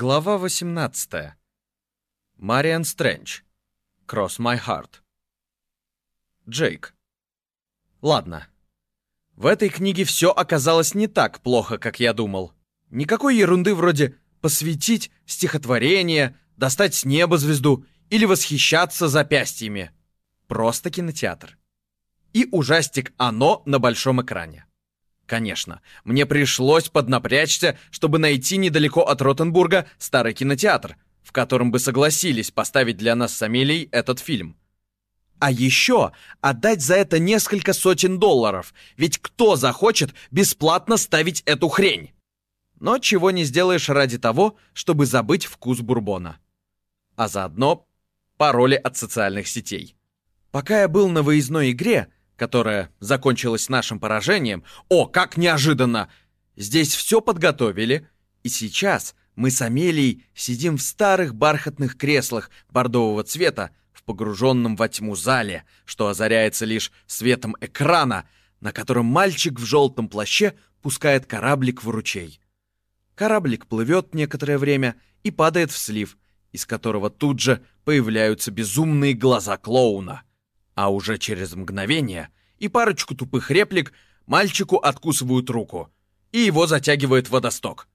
Глава 18. Мариан Стрэндж. Cross My Heart. Джейк. Ладно. В этой книге все оказалось не так плохо, как я думал. Никакой ерунды вроде посвятить стихотворение, достать с неба звезду или восхищаться запястьями. Просто кинотеатр. И ужастик «Оно» на большом экране. Конечно, мне пришлось поднапрячься, чтобы найти недалеко от Ротенбурга старый кинотеатр, в котором бы согласились поставить для нас с Амелией этот фильм. А еще отдать за это несколько сотен долларов, ведь кто захочет бесплатно ставить эту хрень? Но чего не сделаешь ради того, чтобы забыть вкус бурбона. А заодно пароли от социальных сетей. Пока я был на выездной игре, которая закончилась нашим поражением, о, как неожиданно! Здесь все подготовили, и сейчас мы с Амелией сидим в старых бархатных креслах бордового цвета в погруженном во тьму зале, что озаряется лишь светом экрана, на котором мальчик в желтом плаще пускает кораблик в ручей. Кораблик плывет некоторое время и падает в слив, из которого тут же появляются безумные глаза клоуна. А уже через мгновение и парочку тупых реплик мальчику откусывают руку, и его затягивает водосток.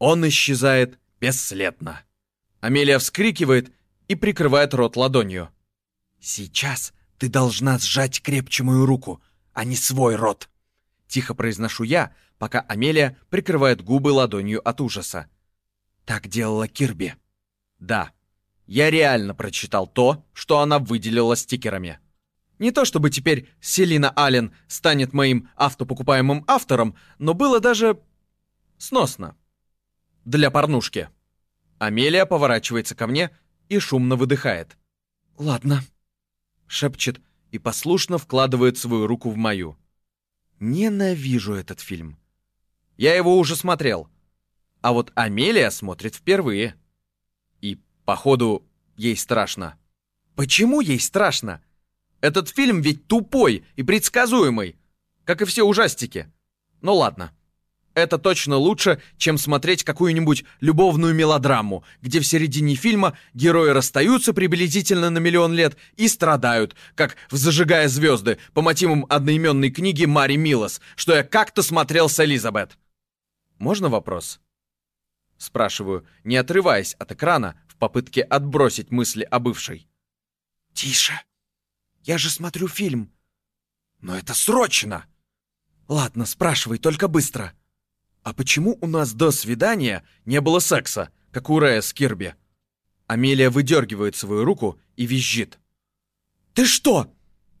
Он исчезает бесследно. Амелия вскрикивает и прикрывает рот ладонью. «Сейчас ты должна сжать крепче мою руку, а не свой рот!» Тихо произношу я, пока Амелия прикрывает губы ладонью от ужаса. Так делала Кирби. Да, я реально прочитал то, что она выделила стикерами. Не то чтобы теперь Селина Аллен станет моим автопокупаемым автором, но было даже сносно. Для порнушки. Амелия поворачивается ко мне и шумно выдыхает. «Ладно», — шепчет и послушно вкладывает свою руку в мою. Ненавижу этот фильм. Я его уже смотрел. А вот Амелия смотрит впервые. Походу, ей страшно. Почему ей страшно? Этот фильм ведь тупой и предсказуемый, как и все ужастики. Ну ладно. Это точно лучше, чем смотреть какую-нибудь любовную мелодраму, где в середине фильма герои расстаются приблизительно на миллион лет и страдают, как в «Зажигая звезды» по мотивам одноименной книги Мари Милос, что я как-то смотрел с Элизабет. «Можно вопрос?» Спрашиваю, не отрываясь от экрана попытке отбросить мысли о бывшей. «Тише!» Я же смотрю фильм. Но это срочно! Ладно, спрашивай, только быстро. А почему у нас до свидания не было секса, как у Рэя с Кирби? Амелия выдергивает свою руку и визжит. Ты что,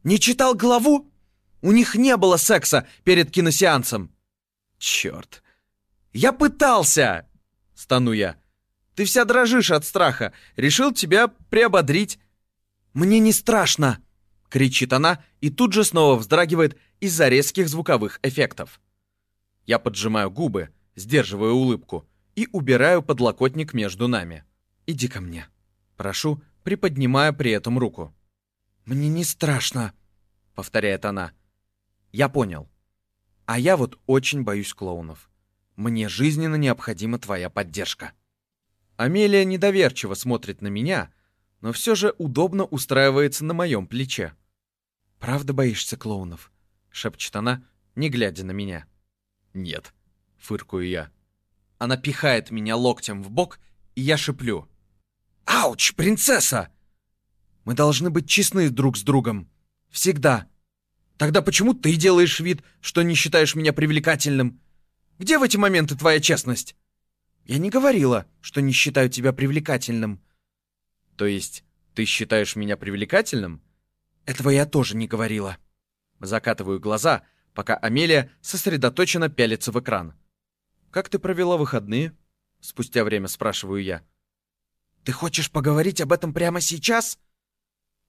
не читал главу? У них не было секса перед киносеансом. Черт. Я пытался! Стану я. Ты вся дрожишь от страха. Решил тебя приободрить. Мне не страшно кричит она и тут же снова вздрагивает из-за резких звуковых эффектов. Я поджимаю губы, сдерживаю улыбку и убираю подлокотник между нами. «Иди ко мне», — прошу, приподнимая при этом руку. «Мне не страшно», — повторяет она. «Я понял. А я вот очень боюсь клоунов. Мне жизненно необходима твоя поддержка». Амелия недоверчиво смотрит на меня, но все же удобно устраивается на моем плече. «Правда боишься клоунов?» — шепчет она, не глядя на меня. «Нет», — фыркую я. Она пихает меня локтем в бок, и я шеплю. «Ауч, принцесса!» «Мы должны быть честны друг с другом. Всегда. Тогда почему ты делаешь вид, что не считаешь меня привлекательным? Где в эти моменты твоя честность?» «Я не говорила, что не считаю тебя привлекательным». «То есть ты считаешь меня привлекательным?» Этого я тоже не говорила. Закатываю глаза, пока Амелия сосредоточенно пялится в экран. «Как ты провела выходные?» Спустя время спрашиваю я. «Ты хочешь поговорить об этом прямо сейчас?»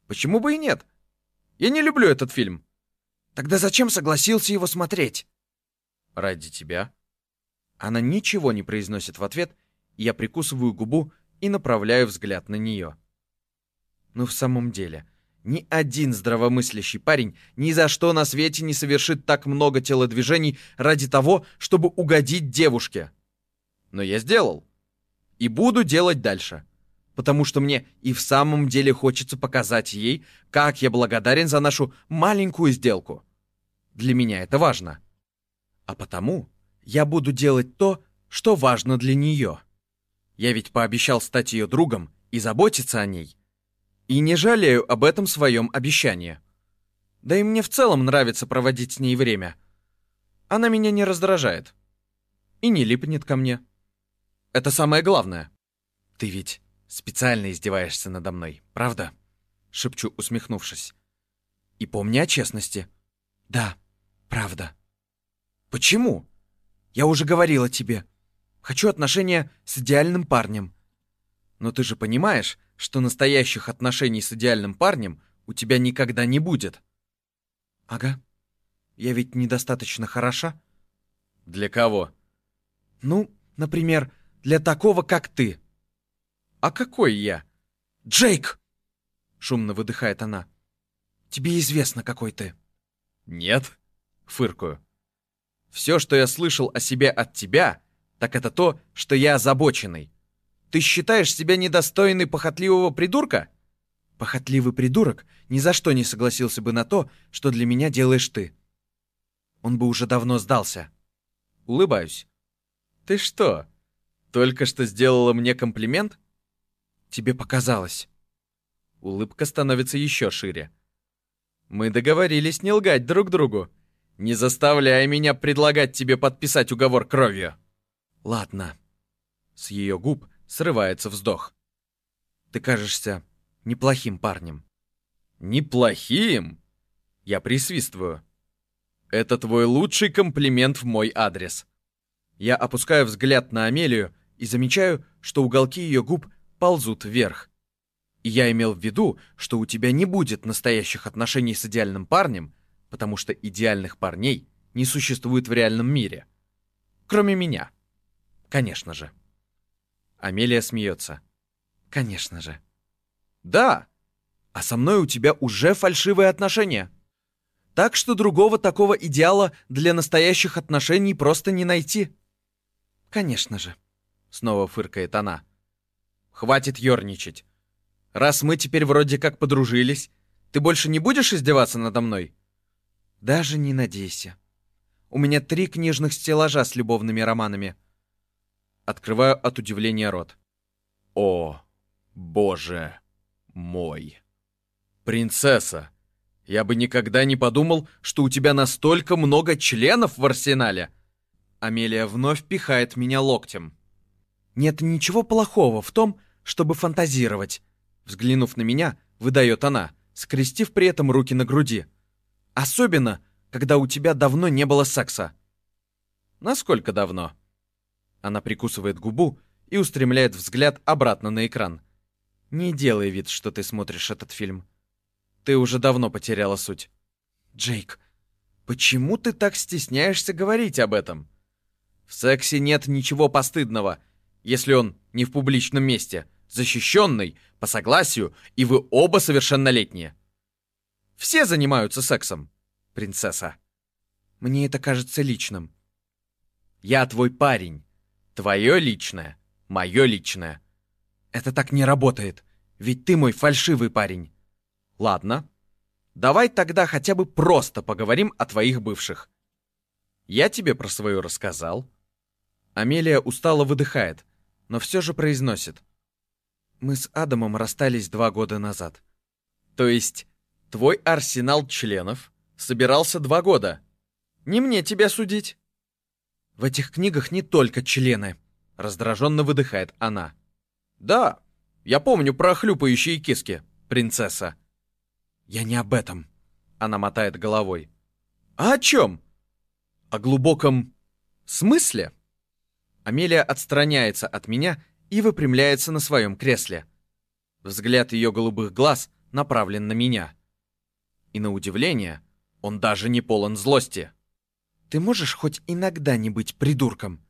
«Почему бы и нет? Я не люблю этот фильм». «Тогда зачем согласился его смотреть?» «Ради тебя». Она ничего не произносит в ответ, я прикусываю губу и направляю взгляд на нее. Ну, в самом деле, ни один здравомыслящий парень ни за что на свете не совершит так много телодвижений ради того, чтобы угодить девушке. Но я сделал. И буду делать дальше. Потому что мне и в самом деле хочется показать ей, как я благодарен за нашу маленькую сделку. Для меня это важно. А потому я буду делать то, что важно для нее. Я ведь пообещал стать ее другом и заботиться о ней. И не жалею об этом своем обещании. Да и мне в целом нравится проводить с ней время. Она меня не раздражает. И не липнет ко мне. Это самое главное. Ты ведь специально издеваешься надо мной, правда? Шепчу, усмехнувшись. И помни о честности. Да, правда. Почему? Я уже говорила тебе. Хочу отношения с идеальным парнем. Но ты же понимаешь, что настоящих отношений с идеальным парнем у тебя никогда не будет. Ага. Я ведь недостаточно хороша. Для кого? Ну, например, для такого, как ты. А какой я? Джейк! Шумно выдыхает она. Тебе известно, какой ты. Нет, фыркаю. Все, что я слышал о себе от тебя, так это то, что я озабоченный. Ты считаешь себя недостойной похотливого придурка? Похотливый придурок ни за что не согласился бы на то, что для меня делаешь ты. Он бы уже давно сдался. Улыбаюсь. Ты что, только что сделала мне комплимент? Тебе показалось. Улыбка становится еще шире. Мы договорились не лгать друг другу. Не заставляй меня предлагать тебе подписать уговор кровью. Ладно. С ее губ срывается вздох. Ты кажешься неплохим парнем. Неплохим? Я присвистываю. Это твой лучший комплимент в мой адрес. Я опускаю взгляд на Амелию и замечаю, что уголки ее губ ползут вверх. И я имел в виду, что у тебя не будет настоящих отношений с идеальным парнем, потому что идеальных парней не существует в реальном мире. Кроме меня. Конечно же. Амелия смеется. Конечно же. Да, а со мной у тебя уже фальшивые отношения. Так что другого такого идеала для настоящих отношений просто не найти. Конечно же. Снова фыркает она. Хватит ерничать. Раз мы теперь вроде как подружились, ты больше не будешь издеваться надо мной? Даже не надейся. У меня три книжных стеллажа с любовными романами. Открываю от удивления рот. О, боже мой. Принцесса, я бы никогда не подумал, что у тебя настолько много членов в арсенале. Амелия вновь пихает меня локтем. Нет ничего плохого в том, чтобы фантазировать. Взглянув на меня, выдает она, скрестив при этом руки на груди. Особенно, когда у тебя давно не было секса. Насколько давно? Она прикусывает губу и устремляет взгляд обратно на экран. Не делай вид, что ты смотришь этот фильм. Ты уже давно потеряла суть. Джейк, почему ты так стесняешься говорить об этом? В сексе нет ничего постыдного, если он не в публичном месте, защищенный, по согласию, и вы оба совершеннолетние. Все занимаются сексом, принцесса. Мне это кажется личным. Я твой парень. Твое личное, мое личное. Это так не работает, ведь ты мой фальшивый парень. Ладно. Давай тогда хотя бы просто поговорим о твоих бывших. Я тебе про свою рассказал. Амелия устало выдыхает, но все же произносит. Мы с Адамом расстались два года назад. То есть Твой арсенал членов собирался два года. Не мне тебя судить. В этих книгах не только члены, раздраженно выдыхает она. Да, я помню про хлюпающие киски, принцесса. Я не об этом. Она мотает головой. А о чем? О глубоком смысле? Амелия отстраняется от меня и выпрямляется на своем кресле. Взгляд ее голубых глаз направлен на меня. И на удивление, он даже не полон злости. Ты можешь хоть иногда не быть придурком?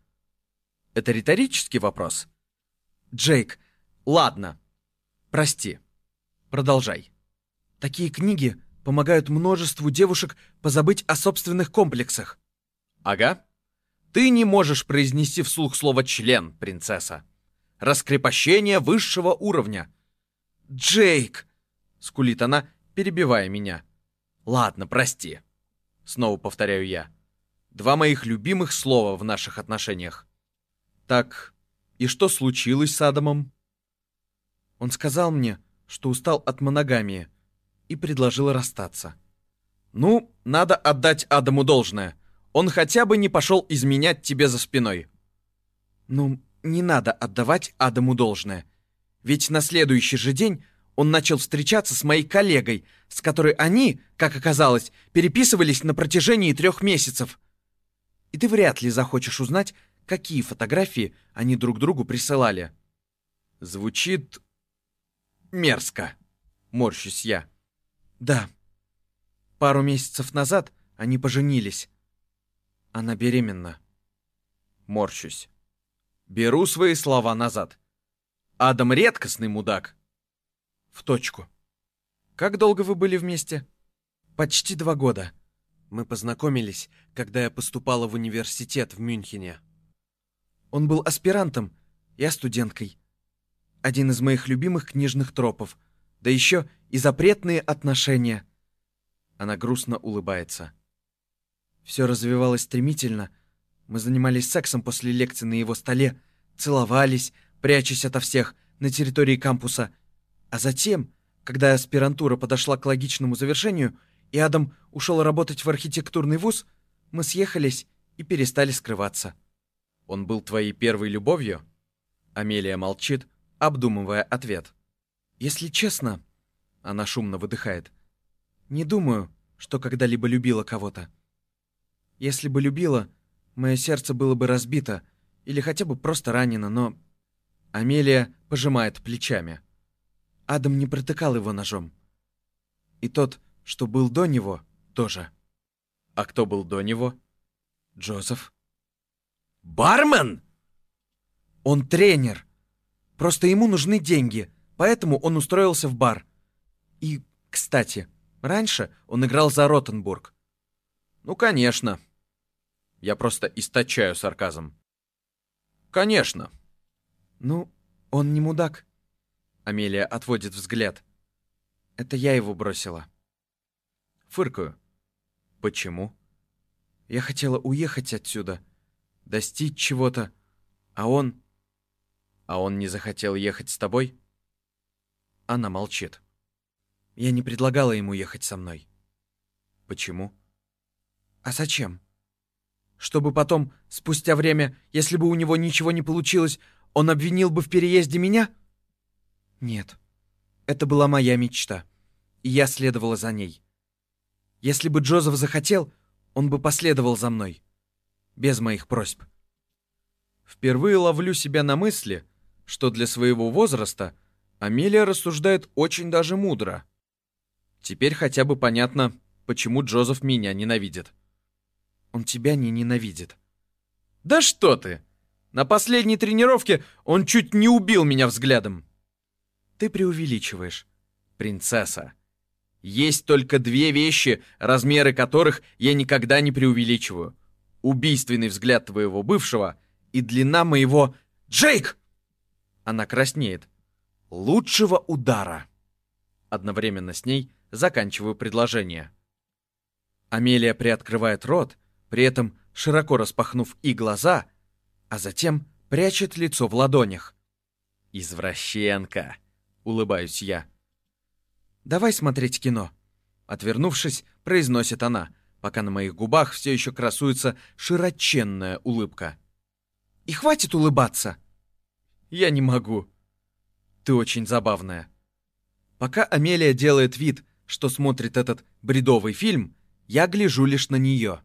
Это риторический вопрос. Джейк, ладно. Прости. Продолжай. Такие книги помогают множеству девушек позабыть о собственных комплексах. Ага. Ты не можешь произнести вслух слово «член», принцесса. Раскрепощение высшего уровня. «Джейк!» — скулит она, перебивая меня. «Ладно, прости». Снова повторяю я. Два моих любимых слова в наших отношениях. Так, и что случилось с Адамом? Он сказал мне, что устал от моногамии и предложил расстаться. Ну, надо отдать Адаму должное. Он хотя бы не пошел изменять тебе за спиной. Ну, не надо отдавать Адаму должное. Ведь на следующий же день он начал встречаться с моей коллегой, с которой они, как оказалось, переписывались на протяжении трех месяцев. И ты вряд ли захочешь узнать, какие фотографии они друг другу присылали. Звучит мерзко, морщусь я. Да. Пару месяцев назад они поженились. Она беременна. Морщусь. Беру свои слова назад. Адам редкостный мудак. В точку. Как долго вы были вместе? Почти два года. Мы познакомились, когда я поступала в университет в Мюнхене. Он был аспирантом, я студенткой. Один из моих любимых книжных тропов. Да еще и запретные отношения. Она грустно улыбается. Все развивалось стремительно. Мы занимались сексом после лекции на его столе, целовались, прячась ото всех, на территории кампуса. А затем, когда аспирантура подошла к логичному завершению, и Адам ушел работать в архитектурный вуз, мы съехались и перестали скрываться. Он был твоей первой любовью? Амелия молчит, обдумывая ответ. Если честно, она шумно выдыхает. Не думаю, что когда-либо любила кого-то. Если бы любила, мое сердце было бы разбито или хотя бы просто ранено, но... Амелия пожимает плечами. Адам не протыкал его ножом. И тот, что был до него, тоже. А кто был до него? Джозеф. Бармен? Он тренер. Просто ему нужны деньги, поэтому он устроился в бар. И, кстати, раньше он играл за Ротенбург. Ну, конечно, я просто источаю сарказм. Конечно. Ну, он не мудак. Амелия отводит взгляд. Это я его бросила. Фыркаю. Почему? Я хотела уехать отсюда, достичь чего-то, а он... А он не захотел ехать с тобой? Она молчит. Я не предлагала ему ехать со мной. Почему? А зачем? чтобы потом, спустя время, если бы у него ничего не получилось, он обвинил бы в переезде меня? Нет. Это была моя мечта, и я следовала за ней. Если бы Джозеф захотел, он бы последовал за мной. Без моих просьб. Впервые ловлю себя на мысли, что для своего возраста Амелия рассуждает очень даже мудро. Теперь хотя бы понятно, почему Джозеф меня ненавидит. Он тебя не ненавидит. Да что ты! На последней тренировке он чуть не убил меня взглядом. Ты преувеличиваешь, принцесса. Есть только две вещи, размеры которых я никогда не преувеличиваю. Убийственный взгляд твоего бывшего и длина моего... Джейк! Она краснеет. Лучшего удара. Одновременно с ней заканчиваю предложение. Амелия приоткрывает рот, при этом широко распахнув и глаза, а затем прячет лицо в ладонях. «Извращенка!» — улыбаюсь я. «Давай смотреть кино», — отвернувшись, произносит она, пока на моих губах все еще красуется широченная улыбка. «И хватит улыбаться!» «Я не могу. Ты очень забавная». Пока Амелия делает вид, что смотрит этот бредовый фильм, я гляжу лишь на нее.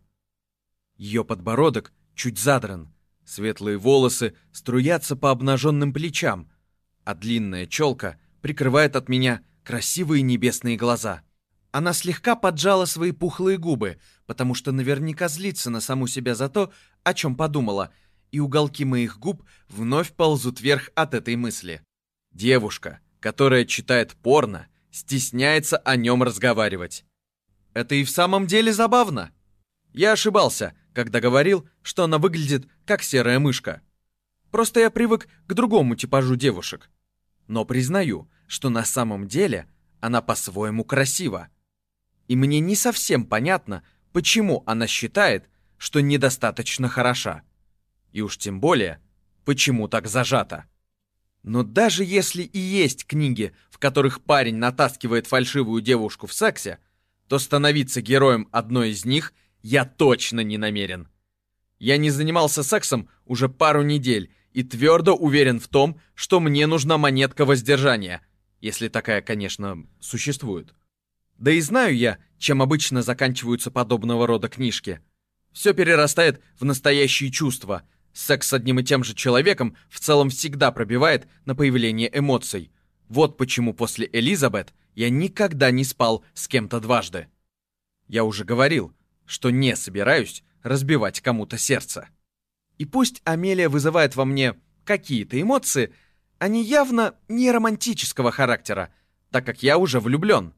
Ее подбородок чуть задран, светлые волосы струятся по обнаженным плечам, а длинная челка прикрывает от меня красивые небесные глаза. Она слегка поджала свои пухлые губы, потому что наверняка злится на саму себя за то, о чем подумала, и уголки моих губ вновь ползут вверх от этой мысли. Девушка, которая читает порно, стесняется о нем разговаривать. Это и в самом деле забавно. Я ошибался, когда говорил, что она выглядит как серая мышка. Просто я привык к другому типажу девушек. Но признаю, что на самом деле она по-своему красива. И мне не совсем понятно, почему она считает, что недостаточно хороша. И уж тем более, почему так зажата. Но даже если и есть книги, в которых парень натаскивает фальшивую девушку в сексе, то становиться героем одной из них я точно не намерен. Я не занимался сексом уже пару недель и твердо уверен в том, что мне нужна монетка воздержания, если такая, конечно, существует. Да и знаю я, чем обычно заканчиваются подобного рода книжки. Все перерастает в настоящие чувства. Секс с одним и тем же человеком в целом всегда пробивает на появление эмоций. Вот почему после Элизабет я никогда не спал с кем-то дважды. Я уже говорил, что не собираюсь разбивать кому-то сердце. И пусть Амелия вызывает во мне какие-то эмоции, они явно не романтического характера, так как я уже влюблен.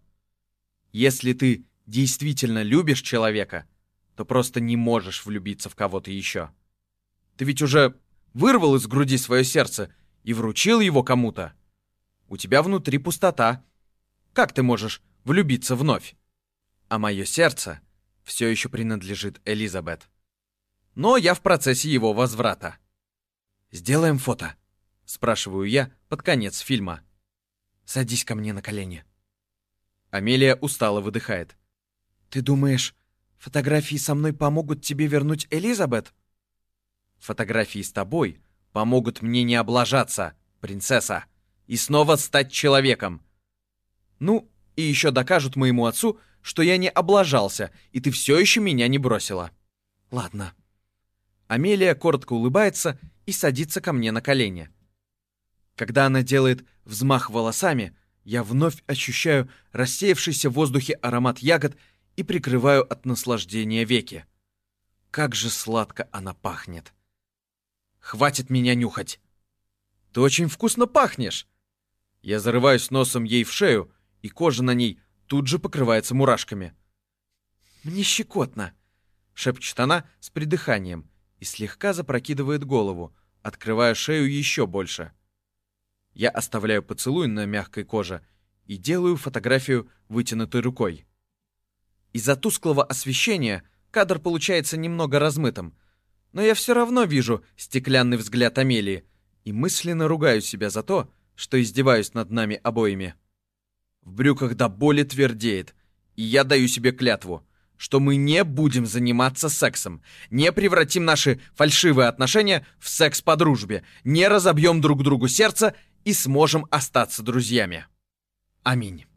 Если ты действительно любишь человека, то просто не можешь влюбиться в кого-то еще. Ты ведь уже вырвал из груди свое сердце и вручил его кому-то. У тебя внутри пустота. Как ты можешь влюбиться вновь? А мое сердце все еще принадлежит Элизабет. Но я в процессе его возврата. «Сделаем фото?» — спрашиваю я под конец фильма. «Садись ко мне на колени». Амелия устало выдыхает. «Ты думаешь, фотографии со мной помогут тебе вернуть Элизабет?» «Фотографии с тобой помогут мне не облажаться, принцесса, и снова стать человеком. Ну, и еще докажут моему отцу, что я не облажался, и ты все еще меня не бросила». «Ладно». Амелия коротко улыбается и садится ко мне на колени. Когда она делает взмах волосами, я вновь ощущаю рассеявшийся в воздухе аромат ягод и прикрываю от наслаждения веки. Как же сладко она пахнет. Хватит меня нюхать. Ты очень вкусно пахнешь. Я зарываюсь носом ей в шею, и кожа на ней тут же покрывается мурашками. «Мне щекотно», — шепчет она с придыханием и слегка запрокидывает голову, открывая шею еще больше. Я оставляю поцелуй на мягкой коже и делаю фотографию вытянутой рукой. Из-за тусклого освещения кадр получается немного размытым, но я все равно вижу стеклянный взгляд Амелии и мысленно ругаю себя за то, что издеваюсь над нами обоими. В брюках до боли твердеет, и я даю себе клятву, что мы не будем заниматься сексом, не превратим наши фальшивые отношения в секс по дружбе, не разобьем друг другу сердце и сможем остаться друзьями. Аминь.